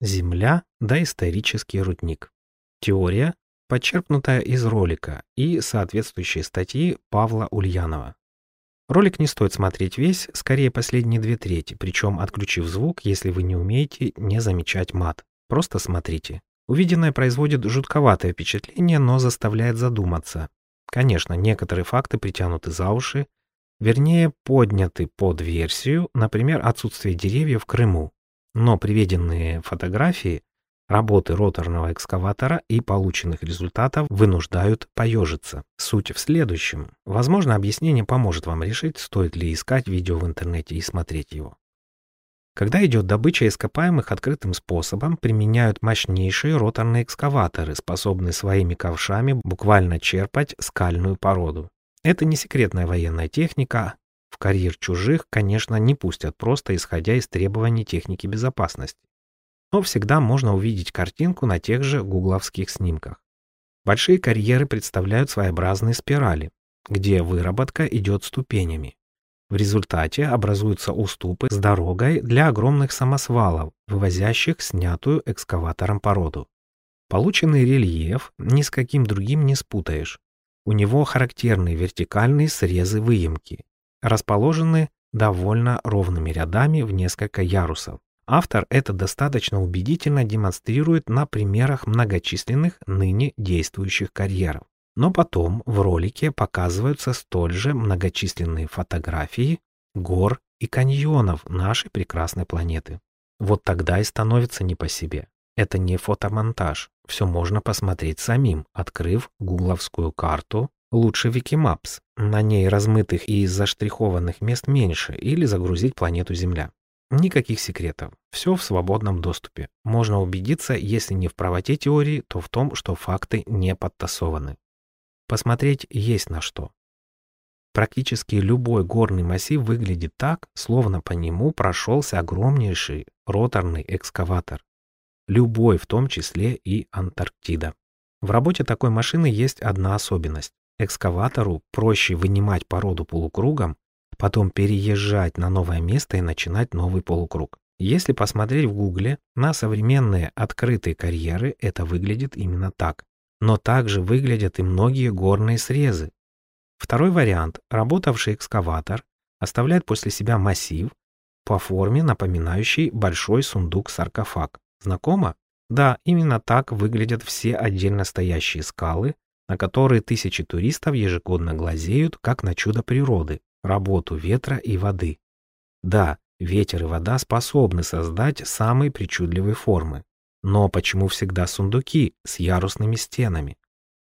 Земля – доисторический рудник. Теория, подчеркнутая из ролика и соответствующей статьи Павла Ульянова. Ролик не стоит смотреть весь, скорее последние две трети, причем отключив звук, если вы не умеете не замечать мат. Просто смотрите. Увиденное производит жутковатое впечатление, но заставляет задуматься. Конечно, некоторые факты притянуты за уши, вернее, подняты под версию, например, отсутствие деревьев в Крыму. Но приведенные фотографии работы роторного экскаватора и полученных результатов вынуждают поежиться. Суть в следующем. Возможно, объяснение поможет вам решить, стоит ли искать видео в интернете и смотреть его. Когда идет добыча ископаемых открытым способом, применяют мощнейшие роторные экскаваторы, способные своими ковшами буквально черпать скальную породу. Это не секретная военная техника. В карьер чужих, конечно, не пустят просто исходя из требований техники безопасности. Но всегда можно увидеть картинку на тех же гугловских снимках. Большие карьеры представляют своеобразные спирали, где выработка идет ступенями. В результате образуются уступы с дорогой для огромных самосвалов, вывозящих снятую экскаватором породу. Полученный рельеф ни с каким другим не спутаешь. У него характерные вертикальные срезы выемки, расположены довольно ровными рядами в несколько ярусов. Автор это достаточно убедительно демонстрирует на примерах многочисленных ныне действующих карьеров. Но потом в ролике показываются столь же многочисленные фотографии гор и каньонов нашей прекрасной планеты. Вот тогда и становится не по себе. Это не фотомонтаж. Все можно посмотреть самим, открыв гугловскую карту, лучше Wikimapс. На ней размытых и заштрихованных мест меньше, или загрузить планету Земля. Никаких секретов. Все в свободном доступе. Можно убедиться, если не в правоте теории, то в том, что факты не подтасованы. Посмотреть есть на что. Практически любой горный массив выглядит так, словно по нему прошелся огромнейший роторный экскаватор. Любой, в том числе и Антарктида. В работе такой машины есть одна особенность. Экскаватору проще вынимать породу полукругом, потом переезжать на новое место и начинать новый полукруг. Если посмотреть в гугле на современные открытые карьеры, это выглядит именно так. Но также выглядят и многие горные срезы. Второй вариант, работавший экскаватор, оставляет после себя массив, по форме напоминающий большой сундук-саркофаг. Знакомо? Да, именно так выглядят все отдельно стоящие скалы, на которые тысячи туристов ежегодно глазеют, как на чудо природы, работу ветра и воды. Да, ветер и вода способны создать самые причудливые формы. Но почему всегда сундуки с ярусными стенами,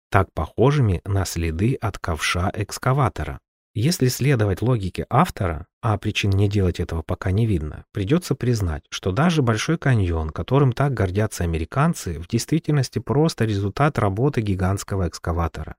так похожими на следы от ковша экскаватора? Если следовать логике автора, а причин не делать этого пока не видно, придется признать, что даже Большой каньон, которым так гордятся американцы, в действительности просто результат работы гигантского экскаватора.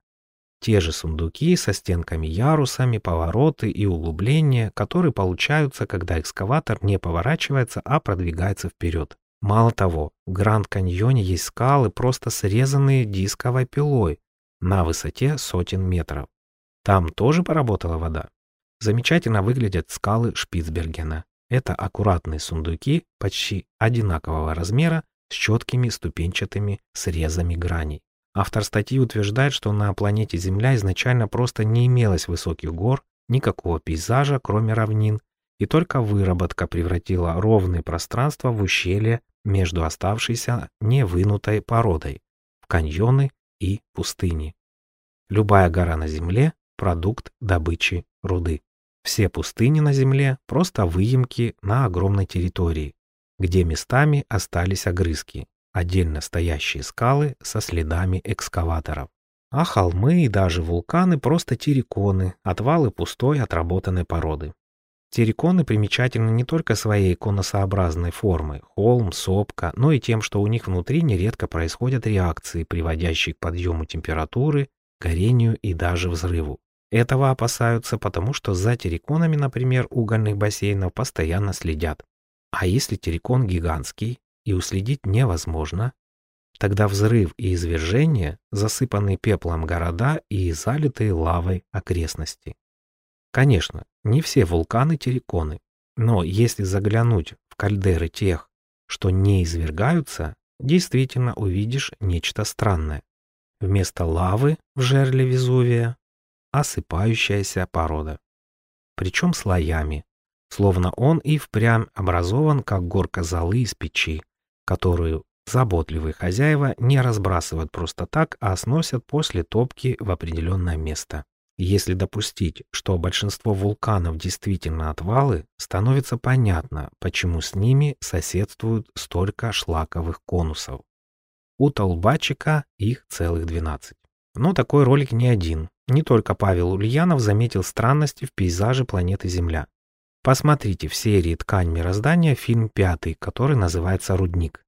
Те же сундуки со стенками-ярусами, повороты и углубления, которые получаются, когда экскаватор не поворачивается, а продвигается вперед. Мало того, в Гранд-каньоне есть скалы, просто срезанные дисковой пилой на высоте сотен метров. Там тоже поработала вода. Замечательно выглядят скалы Шпицбергена. Это аккуратные сундуки почти одинакового размера с четкими ступенчатыми срезами граней. Автор статьи утверждает, что на планете Земля изначально просто не имелось высоких гор, никакого пейзажа, кроме равнин, и только выработка превратила ровные пространства в ущелье между оставшейся невынутой породой, в каньоны и пустыни. Любая гора на Земле – продукт добычи руды. Все пустыни на Земле – просто выемки на огромной территории, где местами остались огрызки, отдельно стоящие скалы со следами экскаваторов. А холмы и даже вулканы – просто терриконы, отвалы пустой отработанной породы. Терриконы примечательны не только своей конусообразной формой, холм, сопка, но и тем, что у них внутри нередко происходят реакции, приводящие к подъему температуры, горению и даже взрыву. Этого опасаются, потому что за терриконами, например, угольных бассейнов постоянно следят. А если террикон гигантский и уследить невозможно, тогда взрыв и извержение, засыпанные пеплом города и залитые лавой окрестности. Конечно, не все вулканы терриконы, но если заглянуть в кальдеры тех, что не извергаются, действительно увидишь нечто странное. Вместо лавы в жерле Везувия осыпающаяся порода. Причем слоями, словно он и впрямь образован, как горка золы из печи, которую заботливые хозяева не разбрасывают просто так, а сносят после топки в определенное место. Если допустить, что большинство вулканов действительно отвалы, становится понятно, почему с ними соседствуют столько шлаковых конусов. У Толбачика их целых 12. Но такой ролик не один. Не только Павел Ульянов заметил странности в пейзаже планеты Земля. Посмотрите в серии «Ткань мироздания» фильм пятый, который называется «Рудник».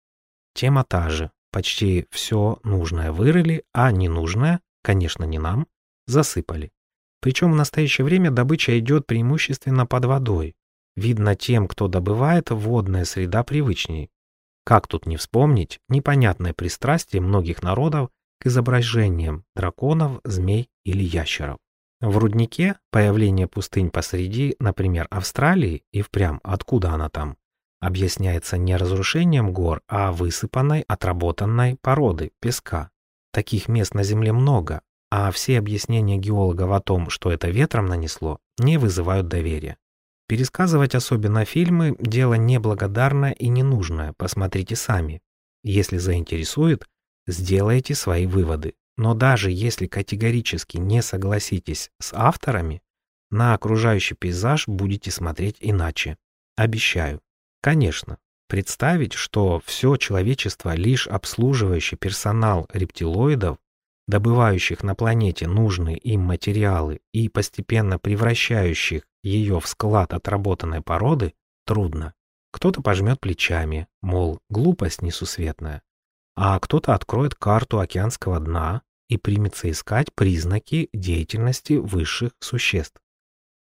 Тема та же. Почти все нужное вырыли, а ненужное, конечно не нам, засыпали. Причем в настоящее время добыча идет преимущественно под водой. Видно тем, кто добывает, водная среда привычней. Как тут не вспомнить непонятное пристрастие многих народов к изображениям драконов, змей или ящеров. В руднике появление пустынь посреди, например, Австралии, и впрямь откуда она там, объясняется не разрушением гор, а высыпанной, отработанной породы, песка. Таких мест на Земле много, а все объяснения геологов о том, что это ветром нанесло, не вызывают доверия. Пересказывать особенно фильмы – дело неблагодарное и ненужное, посмотрите сами. Если заинтересует, сделайте свои выводы. Но даже если категорически не согласитесь с авторами, на окружающий пейзаж будете смотреть иначе. Обещаю. Конечно, представить, что все человечество лишь обслуживающий персонал рептилоидов добывающих на планете нужные им материалы и постепенно превращающих ее в склад отработанной породы, трудно. Кто-то пожмет плечами, мол, глупость несусветная, а кто-то откроет карту океанского дна и примется искать признаки деятельности высших существ.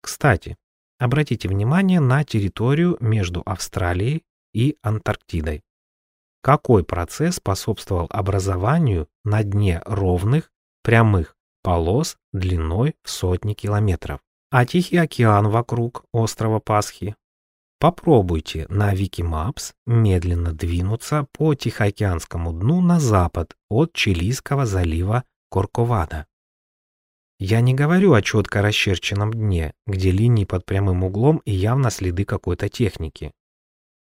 Кстати, обратите внимание на территорию между Австралией и Антарктидой. Какой процесс способствовал образованию на дне ровных, прямых полос длиной в сотни километров? А Тихий океан вокруг острова Пасхи? Попробуйте на Викимапс медленно двинуться по Тихоокеанскому дну на запад от Чилийского залива Корковада. Я не говорю о четко расчерченном дне, где линии под прямым углом и явно следы какой-то техники.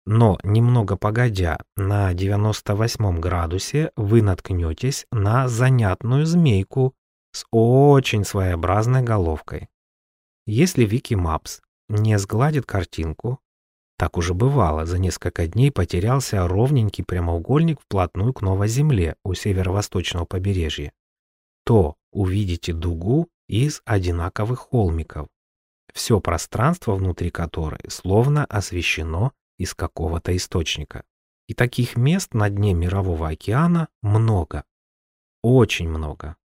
Но немного погодя, на 98 градусе вы наткнетесь на занятную змейку с очень своеобразной головкой. Если Викимапс не сгладит картинку, так уже бывало, за несколько дней потерялся ровненький прямоугольник вплотную к Новой Земле у северо-восточного побережья, то увидите дугу из одинаковых холмиков, все пространство внутри которой словно освещено из какого-то источника. И таких мест на дне Мирового океана много. Очень много.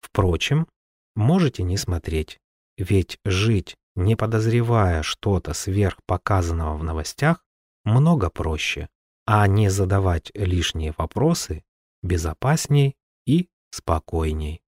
Впрочем, можете не смотреть, ведь жить, не подозревая что-то сверх показанного в новостях, много проще, а не задавать лишние вопросы безопасней и спокойней.